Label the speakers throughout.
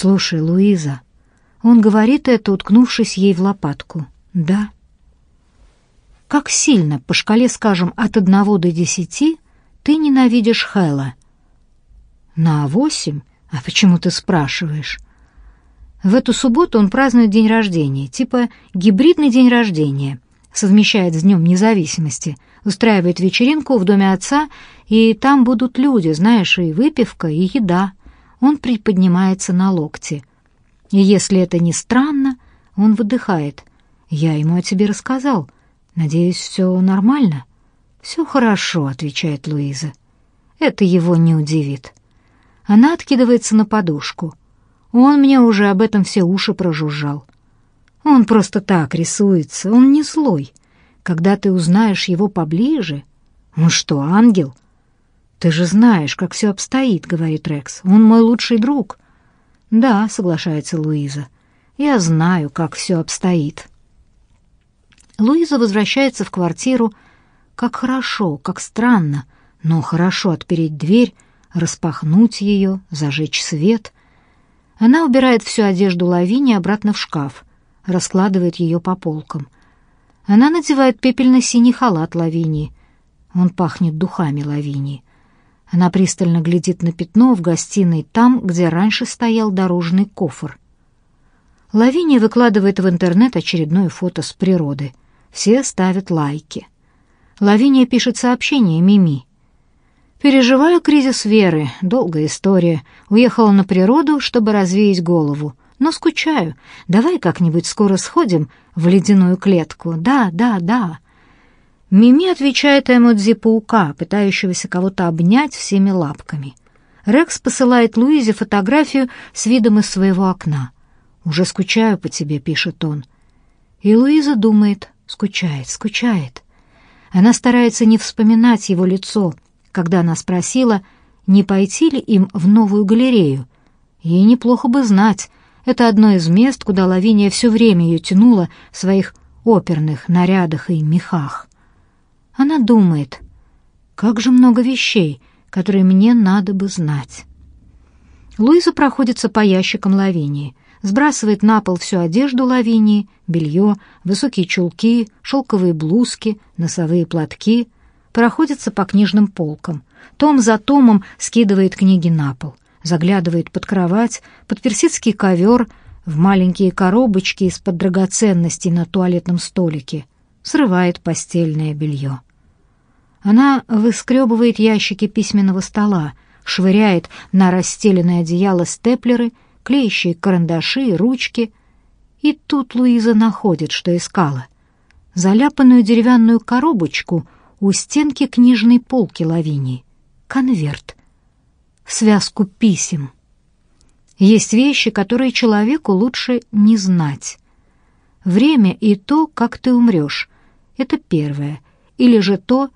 Speaker 1: «Слушай, Луиза...» Он говорит это, уткнувшись ей в лопатку. «Да». «Как сильно, по шкале, скажем, от одного до десяти, ты ненавидишь Хэла?» «На восемь? А почему ты спрашиваешь?» В эту субботу он празднует день рождения, типа гибридный день рождения, совмещает с Днем независимости, устраивает вечеринку в доме отца, и там будут люди, знаешь, и выпивка, и еда. Он приподнимается на локте. И если это не странно, он выдыхает. «Я ему о тебе рассказал. Надеюсь, все нормально?» «Все хорошо», — отвечает Луиза. Это его не удивит. Она откидывается на подушку. Он мне уже об этом все уши прожужжал. Он просто так рисуется, он не злой. Когда ты узнаешь его поближе... Он что, ангел? Ты же знаешь, как все обстоит, говорит Рекс. Он мой лучший друг. Да, соглашается Луиза. Я знаю, как все обстоит. Луиза возвращается в квартиру. Как хорошо, как странно, но хорошо отпереть дверь, распахнуть ее, зажечь свет — она убирает всю одежду Лавини обратно в шкаф, раскладывает ее по полкам. Она надевает пепельно-синий халат Лавини. Он пахнет духами Лавини. Она пристально глядит на пятно в гостиной там, где раньше стоял дорожный кофр. Лавини выкладывает в интернет очередное фото с природы. Все ставят лайки. Лавиния пишет сообщение Мими. Переживаю кризис веры, долгая история. Уехала на природу, чтобы развеять голову. Но скучаю. Давай как-нибудь скоро сходим в ледяную клетку. Да, да, да. Мими отвечает эмодзи паука, пытающегося кого-то обнять всеми лапками. Рекс посылает Луизе фотографию с видом из своего окна. «Уже скучаю по тебе», — пишет он. И Луиза думает, скучает, скучает. Она старается не вспоминать его лицо — когда она спросила, не пойти ли им в новую галерею. Ей неплохо бы знать, это одно из мест, куда Лавиния все время ее тянула в своих оперных нарядах и мехах. Она думает, как же много вещей, которые мне надо бы знать. Луиза проходится по ящикам Лавинии, сбрасывает на пол всю одежду Лавинии, белье, высокие чулки, шелковые блузки, носовые платки — проходится по книжным полкам. Том за томом скидывает книги на пол, заглядывает под кровать, под персидский ковер, в маленькие коробочки из-под драгоценностей на туалетном столике, срывает постельное белье. Она выскребывает ящики письменного стола, швыряет на расстеленное одеяло степлеры, клеящие карандаши и ручки. И тут Луиза находит, что искала. Заляпанную деревянную коробочку — у стенки книжной полки Лавинии. Конверт. Связку писем. Есть вещи, которые человеку лучше не знать. Время и то, как ты умрешь, это первое. Или же то,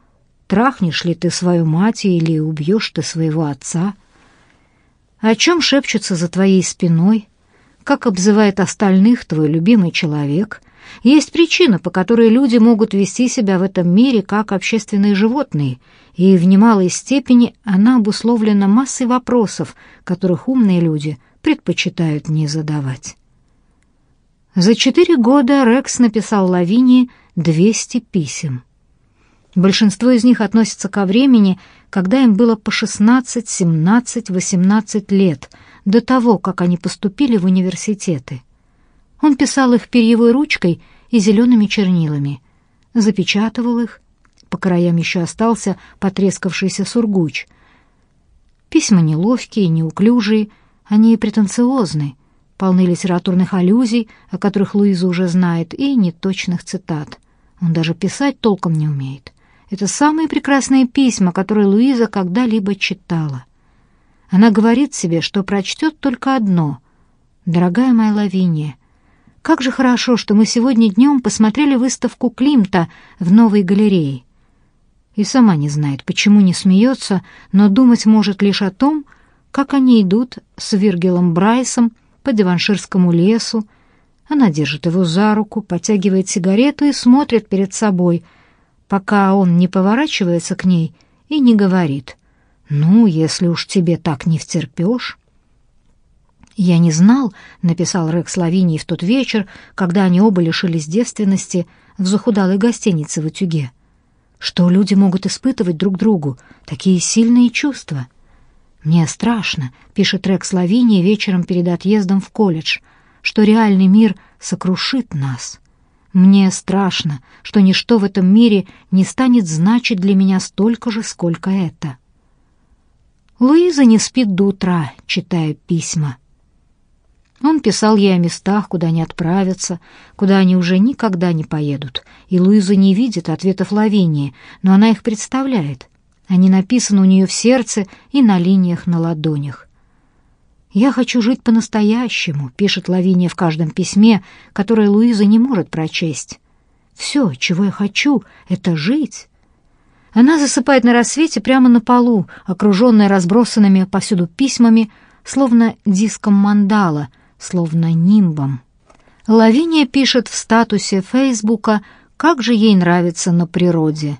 Speaker 1: трахнешь ли ты свою мать или убьешь ты своего отца. О чем шепчутся за твоей спиной, как обзывает остальных твой любимый человек — есть причина, по которой люди могут вести себя в этом мире как общественные животные, и в немалой степени она обусловлена массой вопросов, которых умные люди предпочитают не задавать. За четыре года Рекс написал Лавинии 200 писем. Большинство из них относятся ко времени, когда им было по 16, 17, 18 лет, до того, как они поступили в университеты. Он писал их перьевой ручкой и зелеными чернилами, запечатывал их, по краям еще остался потрескавшийся сургуч. Письма неловкие, неуклюжие, они претенциозны, полны литературных аллюзий, о которых Луиза уже знает, и неточных цитат. Он даже писать толком не умеет. Это самые прекрасные письма, которые Луиза когда-либо читала. Она говорит себе, что прочтет только одно. «Дорогая моя Лавиния, как же хорошо, что мы сегодня днем посмотрели выставку Климта в новой галерее. И сама не знает, почему не смеется, но думать может лишь о том, как они идут с Виргелом Брайсом по Деванширскому лесу. Она держит его за руку, потягивает сигарету и смотрит перед собой, пока он не поворачивается к ней и не говорит «Ну, если уж тебе так не втерпешь». «Я не знал», — написал Рекс Лавинии в тот вечер, когда они оба лишились девственности в захудалой гостинице в Утюге, «что люди могут испытывать друг другу такие сильные чувства». «Мне страшно», — пишет Рекс Лавинии вечером перед отъездом в колледж, «что реальный мир сокрушит нас». Мне страшно, что ничто в этом мире не станет значить для меня столько же, сколько это. Луиза не спит до утра, читая письма. Он писал ей о местах, куда они отправятся, куда они уже никогда не поедут, и Луиза не видит ответов Лавинии, но она их представляет. Они написаны у нее в сердце и на линиях на ладонях. «Я хочу жить по-настоящему», — пишет Лавиния в каждом письме, которое Луиза не может прочесть. «Все, чего я хочу, — это жить». Она засыпает на рассвете прямо на полу, окруженная разбросанными повсюду письмами, словно диском мандала, словно нимбом. Лавиния пишет в статусе Фейсбука, как же ей нравится на природе.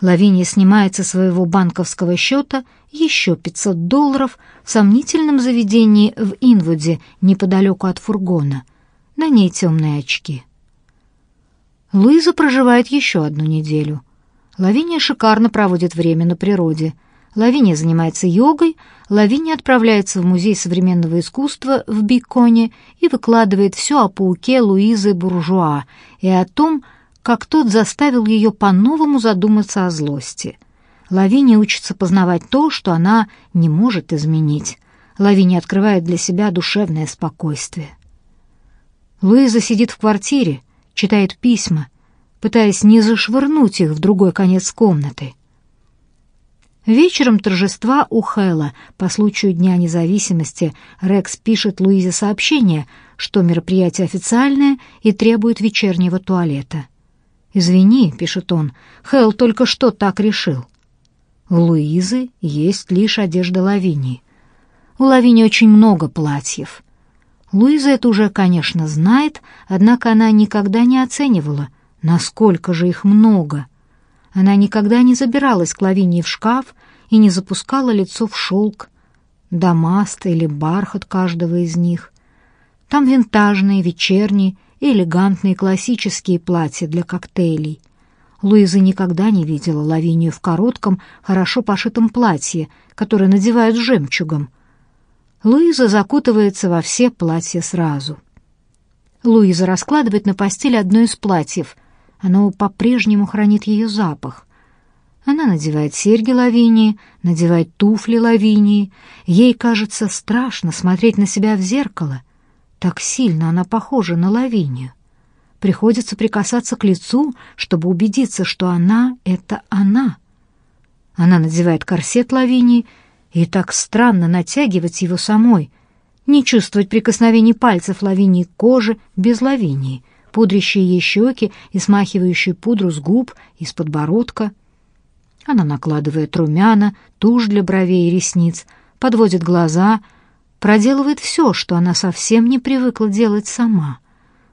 Speaker 1: Лавиния снимает со своего банковского счета еще 500 долларов в сомнительном заведении в Инвуде, неподалеку от фургона. На ней темные очки. Луиза проживает еще одну неделю. Лавиния шикарно проводит время на природе. Лавиния занимается йогой, Лавиния отправляется в Музей современного искусства в Биконе и выкладывает все о пауке Луизы Буржуа и о том, как тот заставил ее по-новому задуматься о злости. Лавиния учится познавать то, что она не может изменить. Лавиния открывает для себя душевное спокойствие. Луиза сидит в квартире, читает письма, пытаясь не зашвырнуть их в другой конец комнаты. Вечером торжества у Хэла по случаю Дня независимости Рекс пишет Луизе сообщение, что мероприятие официальное и требует вечернего туалета. «Извини», — пишет он, — «Хелл только что так решил». У Луизы есть лишь одежда Лавинии. У Лавинии очень много платьев. Луиза это уже, конечно, знает, однако она никогда не оценивала, насколько же их много. Она никогда не забиралась к Лавинии в шкаф и не запускала лицо в шелк, дамаст или бархат каждого из них. Там винтажные, вечерние элегантные классические платья для коктейлей. Луиза никогда не видела Лавинию в коротком, хорошо пошитом платье, которое надевают с жемчугом. Луиза закутывается во все платья сразу. Луиза раскладывает на постель одно из платьев. Оно по-прежнему хранит ее запах. Она надевает серьги Лавинии, надевает туфли Лавинии. Ей кажется страшно смотреть на себя в зеркало — так сильно она похожа на Лавинию. Приходится прикасаться к лицу, чтобы убедиться, что она — это она. Она надевает корсет Лавинии, и так странно натягивать его самой, не чувствовать прикосновений пальцев Лавинии к коже без Лавинии, пудрящие ей щеки и смахивающие пудру с губ и с подбородка. Она накладывает румяна, тушь для бровей и ресниц, подводит глаза — проделывает все, что она совсем не привыкла делать сама.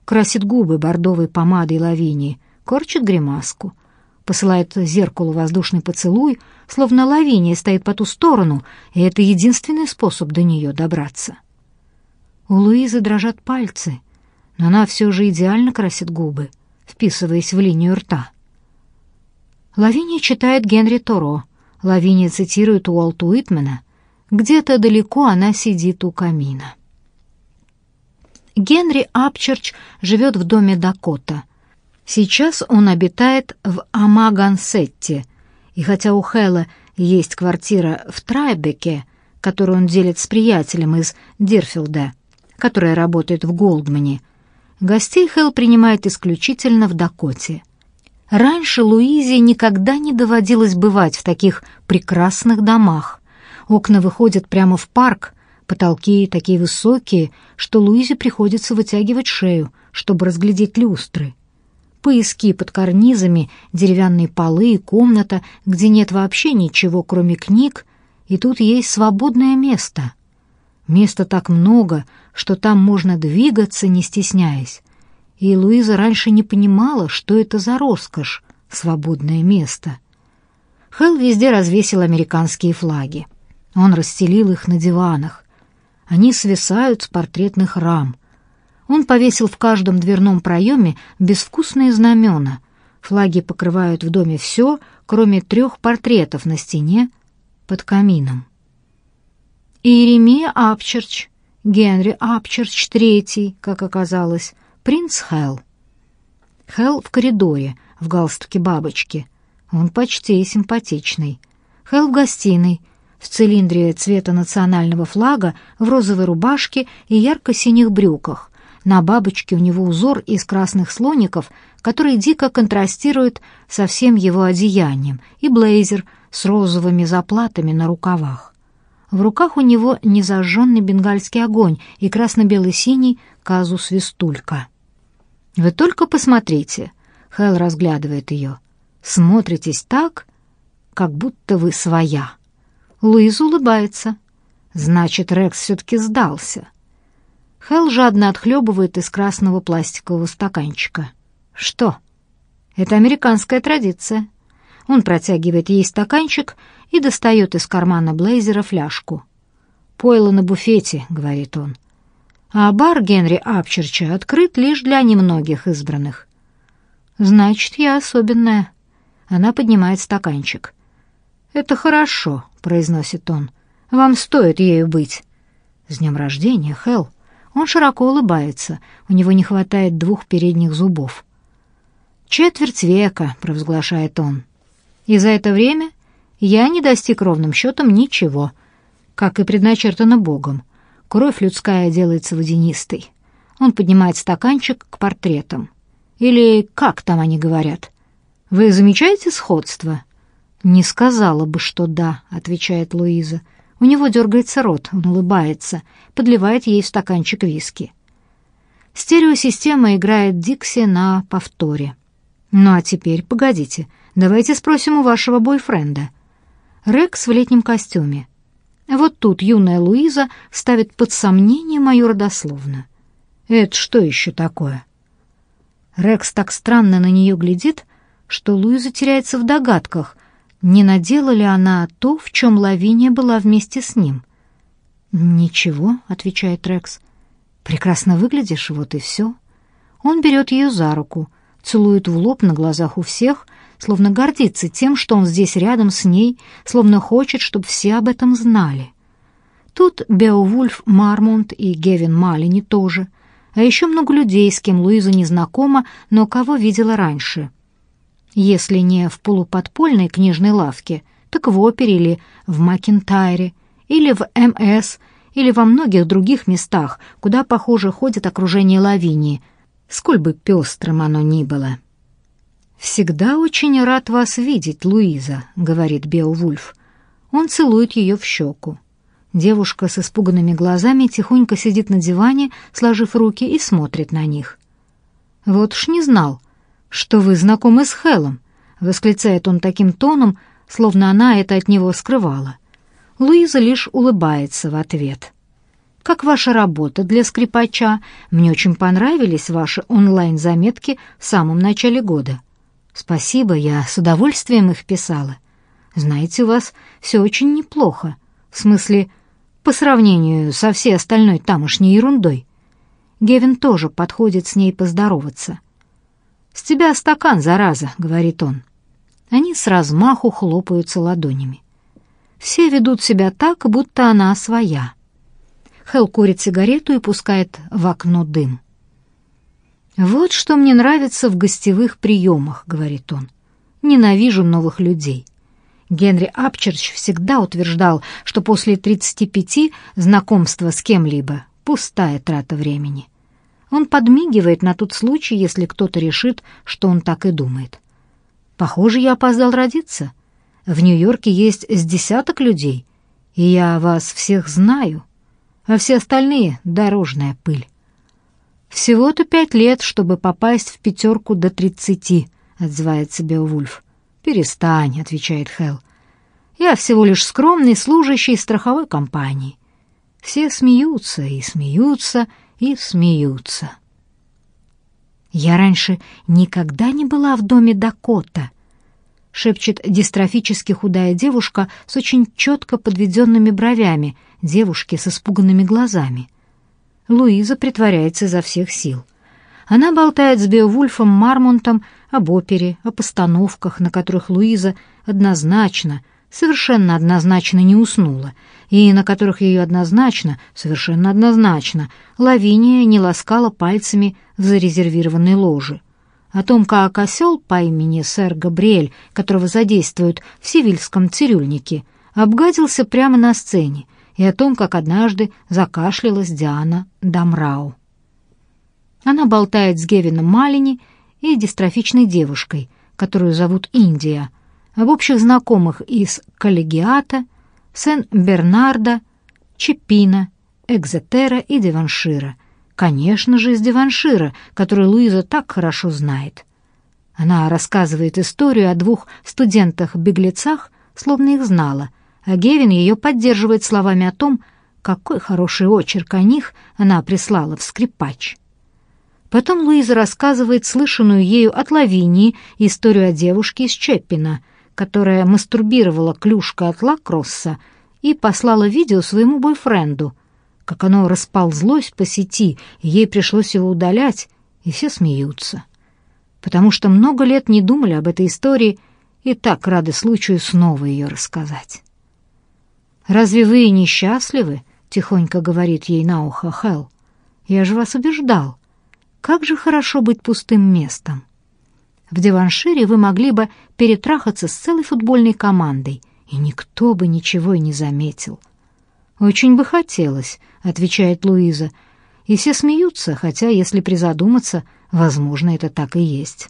Speaker 1: Красит губы бордовой помадой лавинии, корчит гримаску, посылает зеркалу воздушный поцелуй, словно лавиния стоит по ту сторону, и это единственный способ до нее добраться. У Луизы дрожат пальцы, но она все же идеально красит губы, вписываясь в линию рта. Лавиния читает Генри Торо, Лавиния цитирует Уолта Уитмена, где-то далеко она сидит у камина. Генри Апчерч живет в доме Дакота. Сейчас он обитает в Амагансетте, и хотя у Хэлла есть квартира в Трайбеке, которую он делит с приятелем из Дирфилда, которая работает в Голдмане, гостей Хелл принимает исключительно в Дакоте. Раньше Луизе никогда не доводилось бывать в таких прекрасных домах. Окна выходят прямо в парк, потолки такие высокие, что Луизе приходится вытягивать шею, чтобы разглядеть люстры. Поиски под карнизами, деревянные полы и комната, где нет вообще ничего, кроме книг, и тут есть свободное место. Места так много, что там можно двигаться, не стесняясь. И Луиза раньше не понимала, что это за роскошь — свободное место. Хелл везде развесил американские флаги. Он расстелил их на диванах. Они свисают с портретных рам. Он повесил в каждом дверном проеме безвкусные знамена. Флаги покрывают в доме все, кроме трех портретов на стене под камином. Иеремия Апчерч, Генри Апчерч III, как оказалось, принц Хелл. Хелл в коридоре, в галстуке бабочки. Он почти симпатичный. Хелл в гостиной, в цилиндре цвета национального флага, в розовой рубашке и ярко-синих брюках. На бабочке у него узор из красных слоников, который дико контрастирует со всем его одеянием, и блейзер с розовыми заплатами на рукавах. В руках у него незажженный бенгальский огонь и красно-белый-синий казус-свистулька. «Вы только посмотрите!» — Хэл разглядывает ее. «Смотритесь так, как будто вы своя». Луиза улыбается. Значит, Рекс все-таки сдался. Хэл жадно отхлебывает из красного пластикового стаканчика. Что? Это американская традиция. Он протягивает ей стаканчик и достает из кармана блейзера фляжку. «Пойло на буфете», — говорит он. А бар Генри Апчерча открыт лишь для немногих избранных. «Значит, я особенная». Она поднимает стаканчик. «Это хорошо», — произносит он. «Вам стоит ею быть». «С днем рождения, Хелл!» Он широко улыбается, у него не хватает двух передних зубов. «Четверть века», — провозглашает он. «И за это время я не достиг ровным счетом ничего, как и предначертано Богом. Кровь людская делается водянистой». Он поднимает стаканчик к портретам. Или как там они говорят? «Вы замечаете сходство?» «Не сказала бы, что да», — отвечает Луиза. У него дергается рот, он улыбается, подливает ей стаканчик виски. Стереосистема играет Дикси на повторе. «Ну а теперь, погодите, давайте спросим у вашего бойфренда». Рекс в летнем костюме. Вот тут юная Луиза ставит под сомнение мою родословную. «Это что еще такое?» Рекс так странно на нее глядит, что Луиза теряется в догадках — не надела ли она то, в чем Лавиния была вместе с ним. «Ничего», — отвечает Рекс. «Прекрасно выглядишь, вот и все». Он берет ее за руку, целует в лоб на глазах у всех, словно гордится тем, что он здесь рядом с ней, словно хочет, чтобы все об этом знали. Тут Беовульф Мармонт и Гевин Малини тоже, а еще много людей, с кем Луиза не знакома, но кого видела раньше — если не в полуподпольной книжной лавке, так в опере или в Макентайре, или в МС, или во многих других местах, куда, похоже, ходит окружение Лавинии, сколь бы пестрым оно ни было. «Всегда очень рад вас видеть, Луиза», — говорит Беовульф. Он целует ее в щеку. Девушка с испуганными глазами тихонько сидит на диване, сложив руки и смотрит на них. «Вот уж не знал», что вы знакомы с Хелом», — восклицает он таким тоном, словно она это от него скрывала. Луиза лишь улыбается в ответ. «Как ваша работа для скрипача? Мне очень понравились ваши онлайн-заметки в самом начале года». «Спасибо, я с удовольствием их писала. Знаете, у вас все очень неплохо. В смысле, по сравнению со всей остальной тамошней ерундой». Гевин тоже подходит с ней поздороваться. «С тебя стакан, зараза», — говорит он. Они с размаху хлопаются ладонями. Все ведут себя так, будто она своя. Хелл курит сигарету и пускает в окно дым. «Вот что мне нравится в гостевых приемах», — говорит он. «Ненавижу новых людей». Генри Апчерч всегда утверждал, что после 35 знакомство с кем-либо — пустая трата времени. Он подмигивает на тот случай, если кто-то решит, что он так и думает. Похоже, я опоздал родиться. В Нью-Йорке есть с десяток людей, и я вас всех знаю, а все остальные — дорожная пыль. Всего-то пять лет, чтобы попасть в пятерку до тридцати, — отзывается Беовульф. «Перестань», — отвечает Хелл. «Я всего лишь скромный служащий страховой компании». Все смеются и смеются, и смеются. Я раньше никогда не была в доме Дакота. шепчет дистрофически худая девушка с очень четко подведенными бровями, девушки с испуганными глазами. Луиза притворяется изо всех сил. Она болтает с Беовульфом Мармонтом об опере, о постановках, на которых Луиза однозначно, совершенно однозначно не уснула, и на которых ее однозначно, совершенно однозначно, Лавиния не ласкала пальцами в зарезервированной ложе. О том, как осел по имени сэр Габриэль, которого задействуют в сивильском цирюльнике, обгадился прямо на сцене, и о том, как однажды закашлялась Диана Дамрау. Она болтает с Гевином Малини и дистрофичной девушкой, которую зовут Индия, об общих знакомых из коллегиата, Сен-Бернарда, Чепина, Экзетера и Деваншира. Конечно же, из Деваншира, который Луиза так хорошо знает. Она рассказывает историю о двух студентах-беглецах, словно их знала, а Гевин ее поддерживает словами о том, какой хороший очерк о них она прислала в скрипач. Потом Луиза рассказывает слышанную ею от Лавинии историю о девушке из Чеппина, которая мастурбировала клюшкой от лакросса и послала видео своему бойфренду. Как оно расползлось по сети, ей пришлось его удалять, и все смеются. Потому что много лет не думали об этой истории и так рады случаю снова ее рассказать. «Разве вы несчастливы?» — тихонько говорит ей на ухо Хелл. «Я же вас убеждал. Как же хорошо быть пустым местом. В Деваншире вы могли бы перетрахаться с целой футбольной командой, и никто бы ничего и не заметил. «Очень бы хотелось», — отвечает Луиза, и все смеются, хотя, если призадуматься, возможно, это так и есть.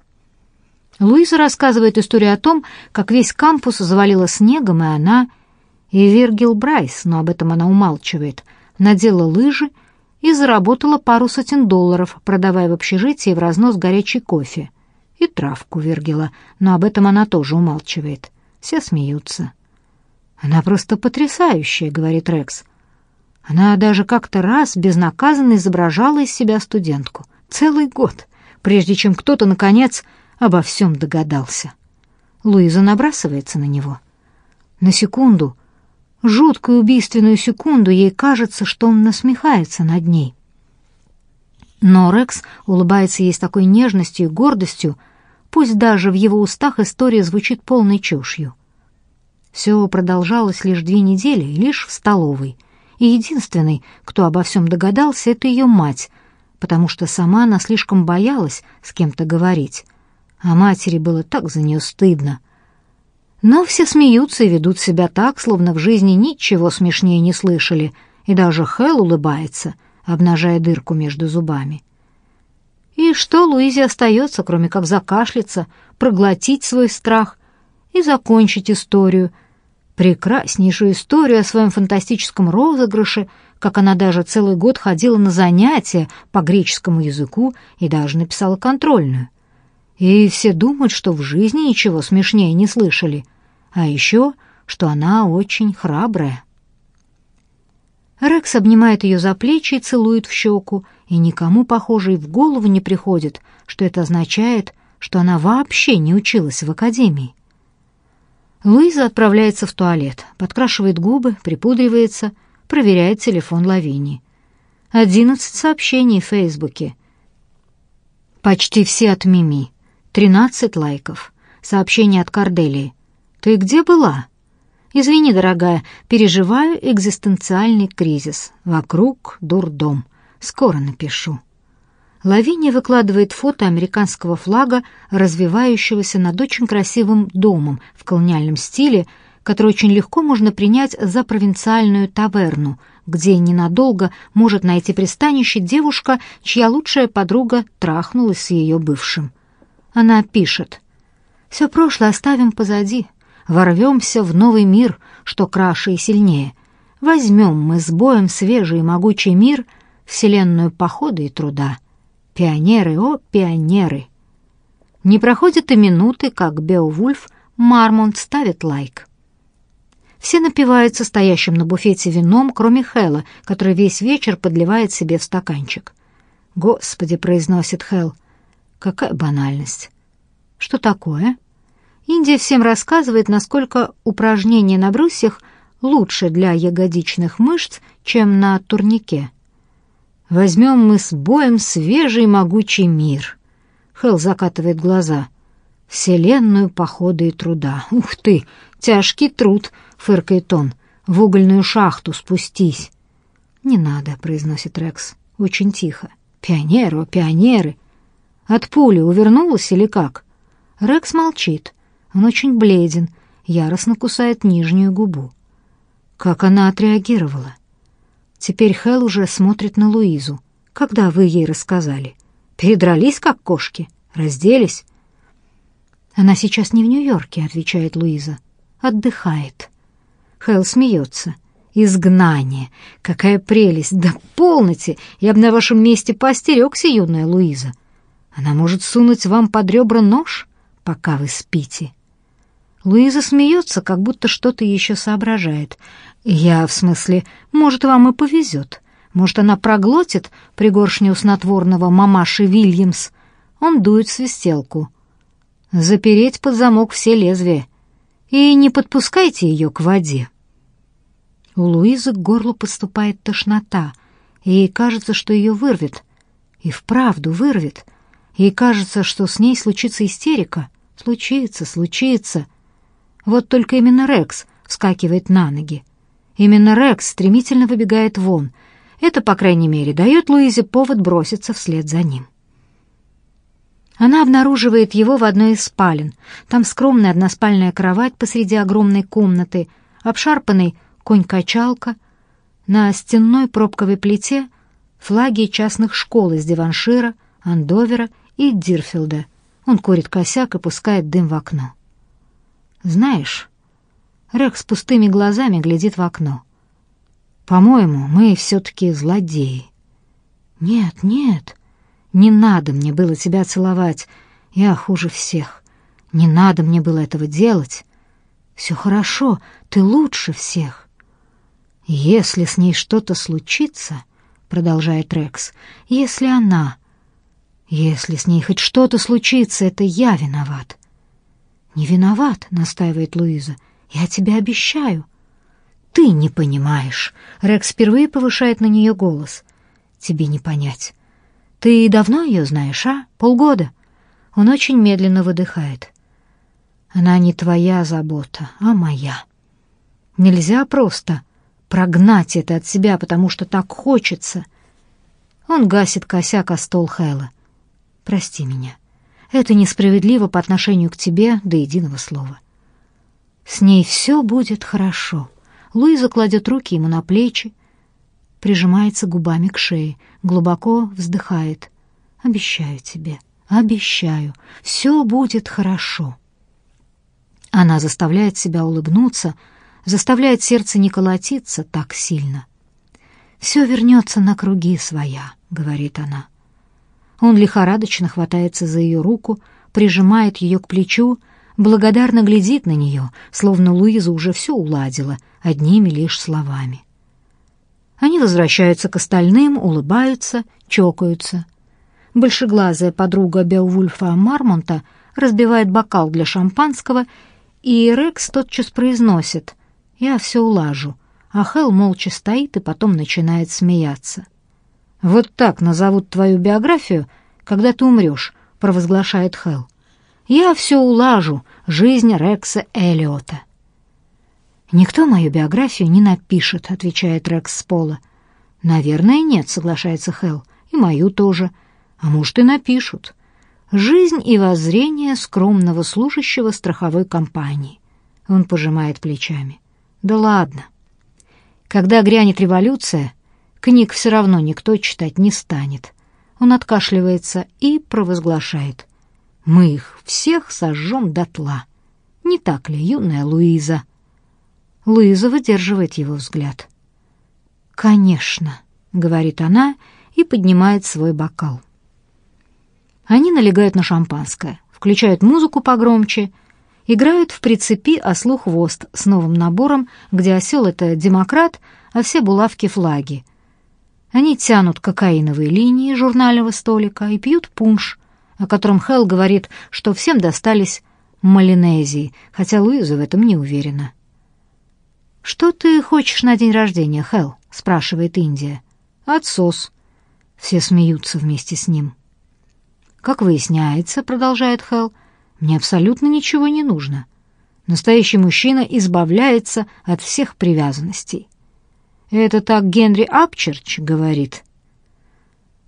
Speaker 1: Луиза рассказывает историю о том, как весь кампус завалило снегом, и она, и Виргил Брайс, но об этом она умалчивает, надела лыжи и заработала пару сотен долларов, продавая в общежитии в разнос горячий кофе. И травку Вергила, но об этом она тоже умалчивает. Все смеются. «Она просто потрясающая», — говорит Рекс. Она даже как-то раз безнаказанно изображала из себя студентку. Целый год, прежде чем кто-то, наконец, обо всем догадался. Луиза набрасывается на него. На секунду жуткую убийственную секунду ей кажется, что он насмехается над ней. Но Рекс улыбается ей с такой нежностью и гордостью, пусть даже в его устах история звучит полной чушью. Все продолжалось лишь две недели, лишь в столовой, и единственный, кто обо всем догадался, это ее мать, потому что сама она слишком боялась с кем-то говорить, а матери было так за нее стыдно — но все смеются и ведут себя так, словно в жизни ничего смешнее не слышали, и даже Хэл улыбается, обнажая дырку между зубами. И что Луизе остается, кроме как закашляться, проглотить свой страх и закончить историю, прекраснейшую историю о своем фантастическом розыгрыше, как она даже целый год ходила на занятия по греческому языку и даже написала контрольную. И все думают, что в жизни ничего смешнее не слышали. А еще, что она очень храбрая. Рекс обнимает ее за плечи и целует в щеку, и никому, похоже, и в голову не приходит, что это означает, что она вообще не училась в академии. Луиза отправляется в туалет, подкрашивает губы, припудривается, проверяет телефон Лавини. Одиннадцать сообщений в Фейсбуке. Почти все от Мими. 13 лайков. Сообщение от Корделии. «Ты где была?» «Извини, дорогая, переживаю экзистенциальный кризис. Вокруг дурдом. Скоро напишу». Лавиния выкладывает фото американского флага, развивающегося над очень красивым домом в колониальном стиле, который очень легко можно принять за провинциальную таверну, где ненадолго может найти пристанище девушка, чья лучшая подруга трахнулась с ее бывшим. Она пишет. «Все прошлое оставим позади. Ворвемся в новый мир, что краше и сильнее. Возьмем мы с боем свежий и могучий мир, вселенную похода и труда. Пионеры, о, пионеры!» Не проходит и минуты, как Беовульф Мармонт ставит лайк. Все напиваются стоящим на буфете вином, кроме Хэла, который весь вечер подливает себе в стаканчик. «Господи!» — произносит Хэл — Какая банальность. Что такое? Индия всем рассказывает, насколько упражнения на брусьях лучше для ягодичных мышц, чем на турнике. Возьмем мы с боем свежий могучий мир. Хелл закатывает глаза. Вселенную похода и труда. Ух ты, тяжкий труд, фыркает он. В угольную шахту спустись. Не надо, произносит Рекс, очень тихо. Пионеры, пионеры. От пули увернулась или как? Рекс молчит. Он очень бледен, яростно кусает нижнюю губу. Как она отреагировала? Теперь Хел уже смотрит на Луизу. Когда вы ей рассказали? Передрались, как кошки? Разделись? Она сейчас не в Нью-Йорке, отвечает Луиза. Отдыхает. Хел смеется. Изгнание. Какая прелесть! Да полноте! Я бы на вашем месте поостерегся, юная Луиза. Она может сунуть вам под ребра нож, пока вы спите. Луиза смеется, как будто что-то еще соображает. Я, в смысле, может, вам и повезет. Может, она проглотит пригоршню снотворного мамаши Вильямс. Он дует свистелку. Запереть под замок все лезвия. И не подпускайте ее к воде. У Луизы к горлу подступает тошнота, ей кажется, что ее вырвет. И вправду вырвет. Ей кажется, что с ней случится истерика. Случится, случится. Вот только именно Рекс вскакивает на ноги. Именно Рекс стремительно выбегает вон. Это, по крайней мере, дает Луизе повод броситься вслед за ним. Она обнаруживает его в одной из спален. Там скромная односпальная кровать посреди огромной комнаты, обшарпанный конь-качалка, на стенной пробковой плите флаги частных школ из Деваншира, Андовера и Дирфилда. Он курит косяк и пускает дым в окно. Знаешь, Рекс пустыми глазами глядит в окно. По-моему, мы все-таки злодеи. Нет, нет, не надо мне было тебя целовать. Я хуже всех. Не надо мне было этого делать. Все хорошо, ты лучше всех. Если с ней что-то случится, продолжает Рекс, если она... Если с ней хоть что-то случится, это я виноват. «Не виноват», — настаивает Луиза. «Я тебе обещаю». «Ты не понимаешь». Рекс впервые повышает на нее голос. «Тебе не понять. Ты давно ее знаешь, а? Полгода?» Он очень медленно выдыхает. «Она не твоя забота, а моя. Нельзя просто прогнать это от себя, потому что так хочется». Он гасит косяк о стол Хэла. «Прости меня». Это несправедливо по отношению к тебе до единого слова. С ней все будет хорошо. Луиза кладет руки ему на плечи, прижимается губами к шее, глубоко вздыхает. Обещаю тебе, обещаю, все будет хорошо. Она заставляет себя улыбнуться, заставляет сердце не колотиться так сильно. «Все вернется на круги своя», — говорит она. Он лихорадочно хватается за ее руку, прижимает ее к плечу, благодарно глядит на нее, словно Луиза уже все уладила одними лишь словами. Они возвращаются к остальным, улыбаются, чокаются. Большеглазая подруга Беовульфа Мармонта разбивает бокал для шампанского, и Рекс тотчас произносит «Я все улажу», а Хелл молча стоит и потом начинает смеяться. «Вот так назовут твою биографию, когда ты умрешь», — провозглашает Хелл. «Я все улажу, жизнь Рекса Эллиота». «Никто мою биографию не напишет», — отвечает Рекс с пола. «Наверное, нет», — соглашается Хелл. «И мою тоже. А может, и напишут. Жизнь и воззрение скромного служащего страховой компании». Он пожимает плечами. «Да ладно. Когда грянет революция, Книг все равно никто читать не станет. Он откашливается и провозглашает. «Мы их всех сожжем дотла. Не так ли, юная Луиза?» Луиза выдерживает его взгляд. «Конечно», — говорит она и поднимает свой бокал. Они налегают на шампанское, включают музыку погромче, играют в прицепи ослу-хвост с новым набором, где осел — это демократ, а все булавки — флаги — они тянут кокаиновые линии журнального столика и пьют пунш, о котором Хелл говорит, что всем достались Малинезии, хотя Луиза в этом не уверена. «Что ты хочешь на день рождения, Хелл?» — спрашивает Индия. «Отсос». Все смеются вместе с ним. «Как выясняется, — продолжает Хелл, — мне абсолютно ничего не нужно. Настоящий мужчина избавляется от всех привязанностей». «Это так Генри Апчерч говорит».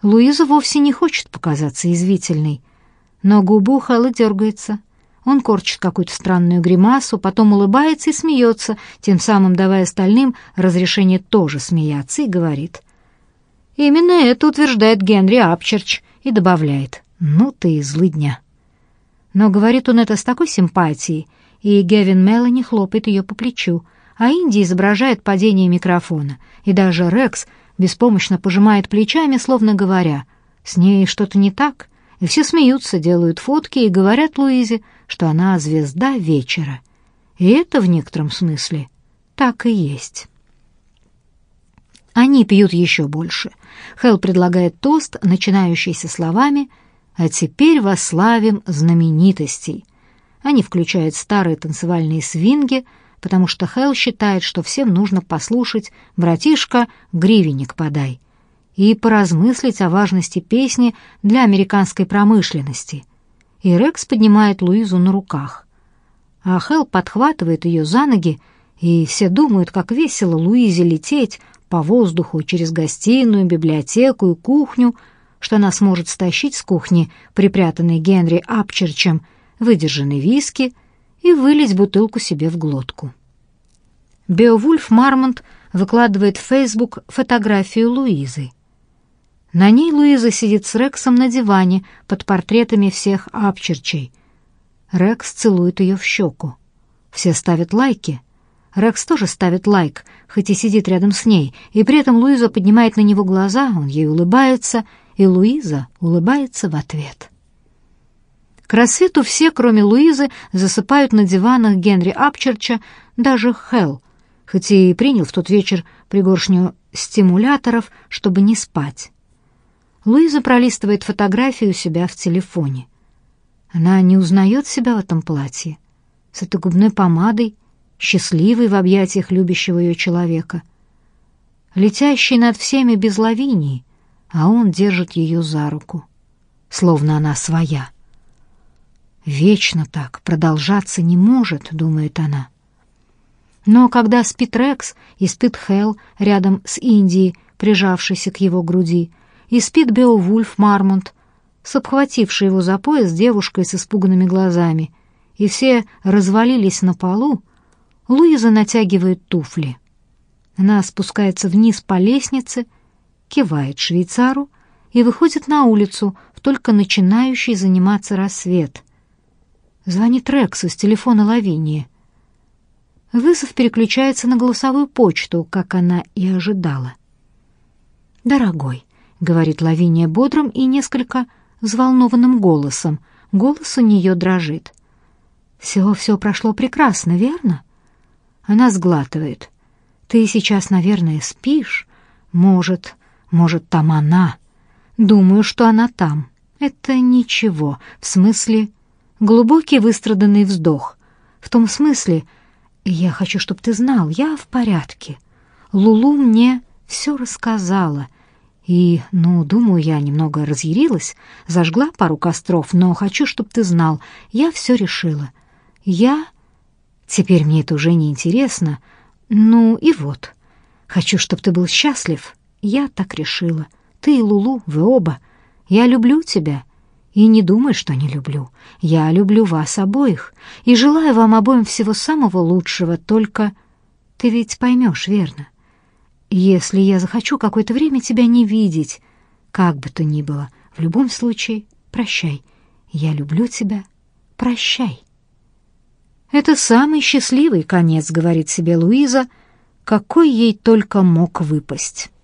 Speaker 1: Луиза вовсе не хочет показаться извительной, но губы у Хэлла дергается. Он корчит какую-то странную гримасу, потом улыбается и смеется, тем самым давая остальным разрешение тоже смеяться, и говорит. Именно это утверждает Генри Апчерч и добавляет. «Ну ты и злыдня». Но говорит он это с такой симпатией, и Гевин Мелани хлопает ее по плечу, а Инди изображает падение микрофона, и даже Рекс беспомощно пожимает плечами, словно говоря, «С ней что-то не так?» и все смеются, делают фотки и говорят Луизе, что она звезда вечера. И это в некотором смысле так и есть. Они пьют еще больше. Хелл предлагает тост, начинающийся словами «А теперь вославим знаменитостей». Они включают старые танцевальные свинги, потому что Хелл считает, что всем нужно послушать «Братишка, гривенник подай», и поразмыслить о важности песни для американской промышленности. И Рекс поднимает Луизу на руках. А Хелл подхватывает ее за ноги, и все думают, как весело Луизе лететь по воздуху через гостиную, библиотеку и кухню, что она сможет стащить с кухни, припрятанной Генри Апчерчем, выдержанный виски и вылить бутылку себе в глотку. Беовульф Мармонт выкладывает в Facebook фотографию Луизы. На ней Луиза сидит с Рексом на диване под портретами всех Апчерчей. Рекс целует ее в щеку. Все ставят лайки. Рекс тоже ставит лайк, хоть и сидит рядом с ней, и при этом Луиза поднимает на него глаза, он ей улыбается, и Луиза улыбается в ответ. К рассвету все, кроме Луизы, засыпают на диванах Генри Апчерча, даже Хелл, хоть и принял в тот вечер пригоршню стимуляторов, чтобы не спать. Луиза пролистывает фотографию у себя в телефоне. Она не узнает себя в этом платье, с этой губной помадой, счастливой в объятиях любящего ее человека, летящей над всеми без лавинии, а он держит ее за руку, словно она своя. Вечно так продолжаться не может, думает она. Но когда спит Рекс и спит Хелл рядом с Индией, прижавшейся к его груди, и спит Беовульф Мармонт, с обхватившей его за пояс девушкой с испуганными глазами, и все развалились на полу, Луиза натягивает туфли. Она спускается вниз по лестнице, кивает швейцару и выходит на улицу в только начинающий заниматься рассвет. Звонит Рексу с телефона Лавинии. Вызов переключается на голосовую почту, как она и ожидала. «Дорогой, — говорит Лавиния бодрым и несколько взволнованным голосом. Голос у нее дрожит. «Все-все прошло прекрасно, верно?» Она сглатывает. «Ты сейчас, наверное, спишь? Может, может, там она?» «Думаю, что она там. Это ничего. В смысле...» Глубокий выстраданный вздох. В том смысле, я хочу, чтобы ты знал, я в порядке. Лулу мне все рассказала — и, ну, думаю, я немного разъярилась, зажгла пару костров, но хочу, чтобы ты знал, я все решила. Я... Теперь мне это уже не интересно. Ну и вот. Хочу, чтобы ты был счастлив. Я так решила. Ты и Лулу, вы оба. Я люблю тебя. И не думай, что не люблю. Я люблю вас обоих. И желаю вам обоим всего самого лучшего, только... Ты ведь поймешь, верно? — если я захочу какое-то время тебя не видеть, как бы то ни было, в любом случае прощай. Я люблю тебя. Прощай. Это самый счастливый конец, говорит себе Луиза, какой ей только мог выпасть.